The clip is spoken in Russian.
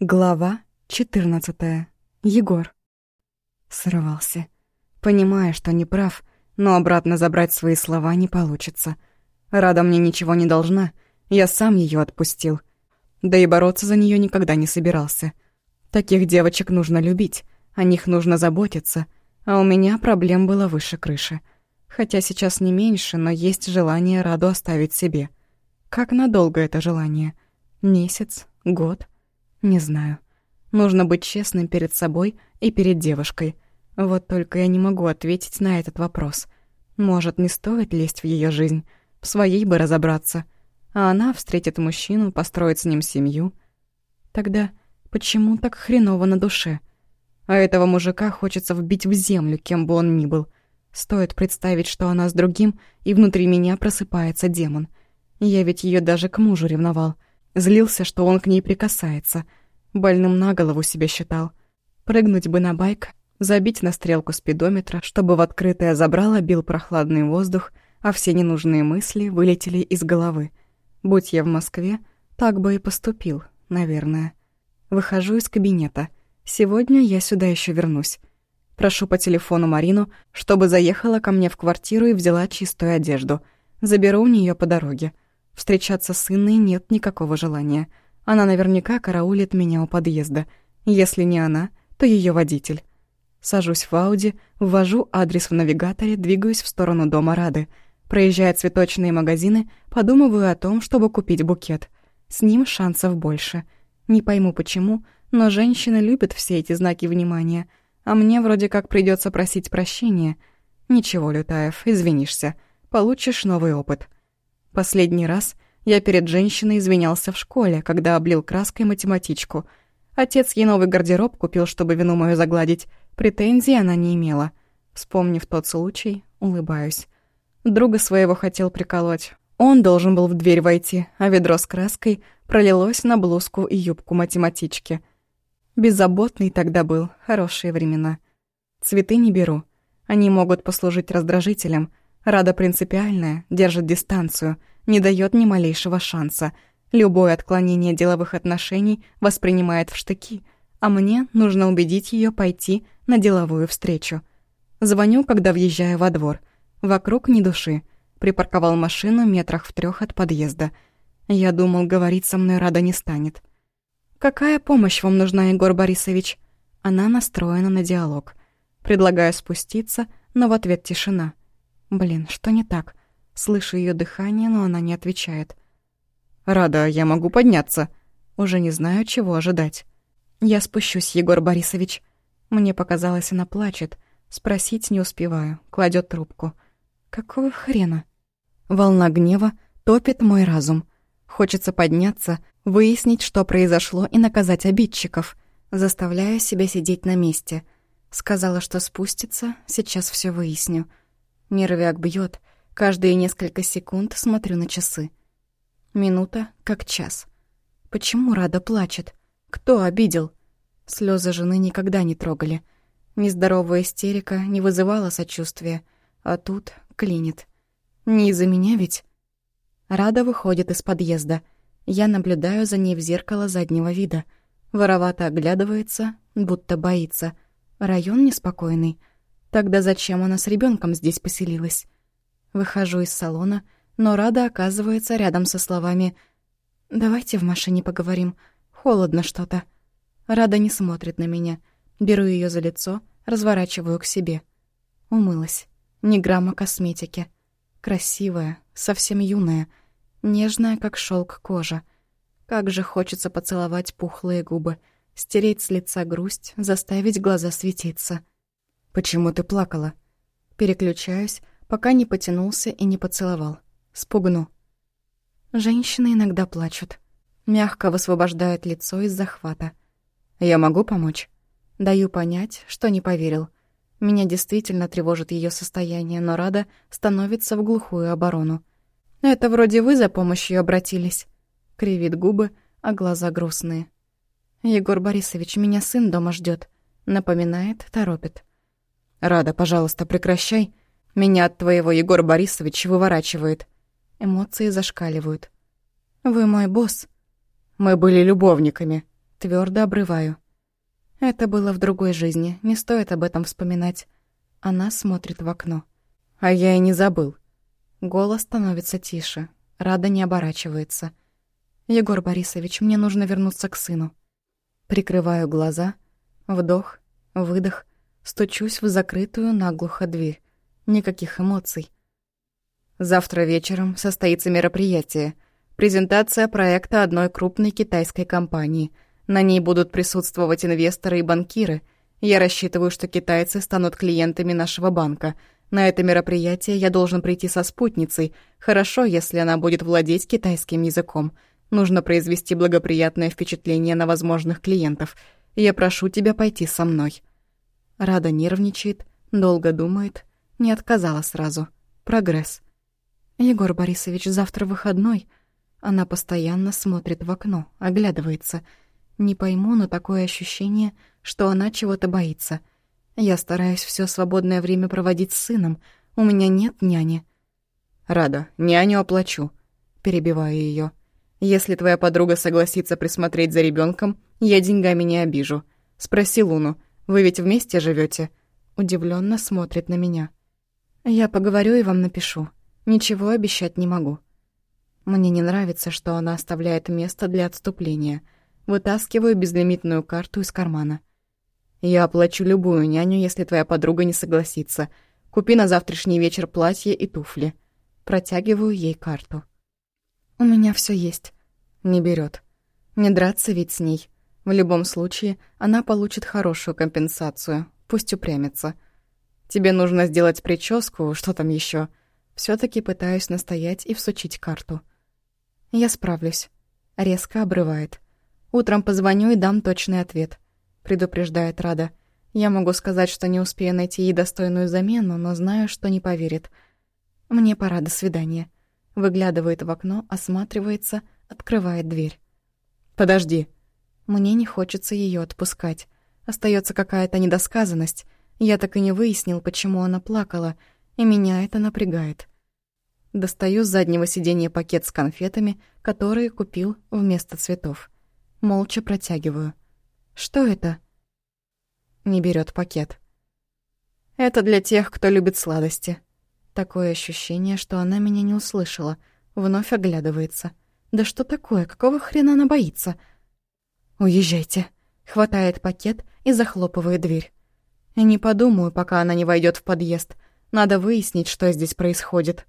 Глава 14. Егор. Срывался. Понимая, что не прав, но обратно забрать свои слова не получится. Рада мне ничего не должна, я сам ее отпустил. Да и бороться за нее никогда не собирался. Таких девочек нужно любить, о них нужно заботиться, а у меня проблем было выше крыши. Хотя сейчас не меньше, но есть желание Раду оставить себе. Как надолго это желание? Месяц? Год? Не знаю. Нужно быть честным перед собой и перед девушкой. Вот только я не могу ответить на этот вопрос. Может, не стоит лезть в ее жизнь, в своей бы разобраться. А она встретит мужчину, построит с ним семью. Тогда почему так хреново на душе? А этого мужика хочется вбить в землю, кем бы он ни был — Стоит представить, что она с другим, и внутри меня просыпается демон. Я ведь ее даже к мужу ревновал. Злился, что он к ней прикасается. Больным на голову себя считал. Прыгнуть бы на байк, забить на стрелку спидометра, чтобы в открытое забрало бил прохладный воздух, а все ненужные мысли вылетели из головы. Будь я в Москве, так бы и поступил, наверное. Выхожу из кабинета. Сегодня я сюда еще вернусь. Прошу по телефону Марину, чтобы заехала ко мне в квартиру и взяла чистую одежду. Заберу у нее по дороге. Встречаться с Инной нет никакого желания. Она наверняка караулит меня у подъезда. Если не она, то ее водитель. Сажусь в Ауди, ввожу адрес в навигаторе, двигаюсь в сторону дома Рады. Проезжая цветочные магазины, подумываю о том, чтобы купить букет. С ним шансов больше. Не пойму почему, но женщины любят все эти знаки внимания — а мне вроде как придется просить прощения. Ничего, Лютаев, извинишься. Получишь новый опыт. Последний раз я перед женщиной извинялся в школе, когда облил краской математичку. Отец ей новый гардероб купил, чтобы вину мою загладить. Претензий она не имела. Вспомнив тот случай, улыбаюсь. Друга своего хотел приколоть. Он должен был в дверь войти, а ведро с краской пролилось на блузку и юбку математички — Беззаботный тогда был, хорошие времена. Цветы не беру. Они могут послужить раздражителем. Рада принципиальная, держит дистанцию, не дает ни малейшего шанса. Любое отклонение деловых отношений воспринимает в штыки, а мне нужно убедить ее пойти на деловую встречу. Звоню, когда въезжаю во двор. Вокруг ни души. Припарковал машину метрах в трех от подъезда. Я думал, говорить со мной Рада не станет. «Какая помощь вам нужна, Егор Борисович?» Она настроена на диалог. Предлагаю спуститься, но в ответ тишина. Блин, что не так? Слышу ее дыхание, но она не отвечает. «Рада, я могу подняться». Уже не знаю, чего ожидать. «Я спущусь, Егор Борисович». Мне показалось, она плачет. Спросить не успеваю. Кладет трубку. «Какого хрена?» Волна гнева топит мой разум. Хочется подняться, выяснить, что произошло, и наказать обидчиков. Заставляю себя сидеть на месте. Сказала, что спустится, сейчас все выясню. Нервяк бьет. Каждые несколько секунд смотрю на часы. Минута как час. Почему Рада плачет? Кто обидел? Слезы жены никогда не трогали. Нездоровая истерика не вызывала сочувствия, а тут клинит. Не из-за меня ведь? Рада выходит из подъезда — я наблюдаю за ней в зеркало заднего вида. Воровато оглядывается, будто боится. Район неспокойный. Тогда зачем она с ребенком здесь поселилась? Выхожу из салона, но Рада оказывается рядом со словами «Давайте в машине поговорим. Холодно что-то». Рада не смотрит на меня. Беру ее за лицо, разворачиваю к себе. Умылась. Ни грамма косметики. Красивая, совсем юная — Нежная, как шелк кожа. Как же хочется поцеловать пухлые губы, стереть с лица грусть, заставить глаза светиться. «Почему ты плакала?» Переключаюсь, пока не потянулся и не поцеловал. Спугну. Женщины иногда плачут. Мягко высвобождают лицо из захвата. «Я могу помочь?» Даю понять, что не поверил. Меня действительно тревожит ее состояние, но Рада становится в глухую оборону. «Это вроде вы за помощью обратились», — кривит губы, а глаза грустные. «Егор Борисович, меня сын дома ждет, напоминает, торопит. «Рада, пожалуйста, прекращай. Меня от твоего Егора Борисович выворачивает». Эмоции зашкаливают. «Вы мой босс». «Мы были любовниками», — Твердо обрываю. Это было в другой жизни, не стоит об этом вспоминать. Она смотрит в окно. А я и не забыл. Голос становится тише. Рада не оборачивается. «Егор Борисович, мне нужно вернуться к сыну». Прикрываю глаза, вдох, выдох, стучусь в закрытую наглухо дверь. Никаких эмоций. Завтра вечером состоится мероприятие. Презентация проекта одной крупной китайской компании. На ней будут присутствовать инвесторы и банкиры. Я рассчитываю, что китайцы станут клиентами нашего банка. На это мероприятие я должен прийти со спутницей. Хорошо, если она будет владеть китайским языком. Нужно произвести благоприятное впечатление на возможных клиентов. Я прошу тебя пойти со мной». Рада нервничает, долго думает, не отказала сразу. Прогресс. «Егор Борисович, завтра выходной». Она постоянно смотрит в окно, оглядывается. Не пойму, но такое ощущение, что она чего-то боится. Я стараюсь все свободное время проводить с сыном. У меня нет няни. «Рада, няню оплачу», — перебиваю ее. Если твоя подруга согласится присмотреть за ребенком, я деньгами не обижу. Спроси Луну, вы ведь вместе живете? Удивленно смотрит на меня. Я поговорю и вам напишу. Ничего обещать не могу. Мне не нравится, что она оставляет место для отступления. Вытаскиваю безлимитную карту из кармана. Я оплачу любую няню, если твоя подруга не согласится. Купи на завтрашний вечер платье и туфли. Протягиваю ей карту. «У меня все есть». Не берет. Не драться ведь с ней. В любом случае, она получит хорошую компенсацию. Пусть упрямится. Тебе нужно сделать прическу, что там еще. все таки пытаюсь настоять и всучить карту. Я справлюсь. Резко обрывает. Утром позвоню и дам точный ответ. Предупреждает Рада. Я могу сказать, что не успею найти ей достойную замену, но знаю, что не поверит. Мне пора, до свидания. Выглядывает в окно, осматривается, открывает дверь. «Подожди». Мне не хочется ее отпускать. Остается какая-то недосказанность. Я так и не выяснил, почему она плакала, и меня это напрягает. Достаю с заднего сиденья пакет с конфетами, которые купил вместо цветов. Молча протягиваю. «Что это?» Не берет пакет. «Это для тех, кто любит сладости», Такое ощущение, что она меня не услышала. Вновь оглядывается. «Да что такое? Какого хрена она боится?» «Уезжайте!» Хватает пакет и захлопывает дверь. Не подумаю, пока она не войдет в подъезд. Надо выяснить, что здесь происходит.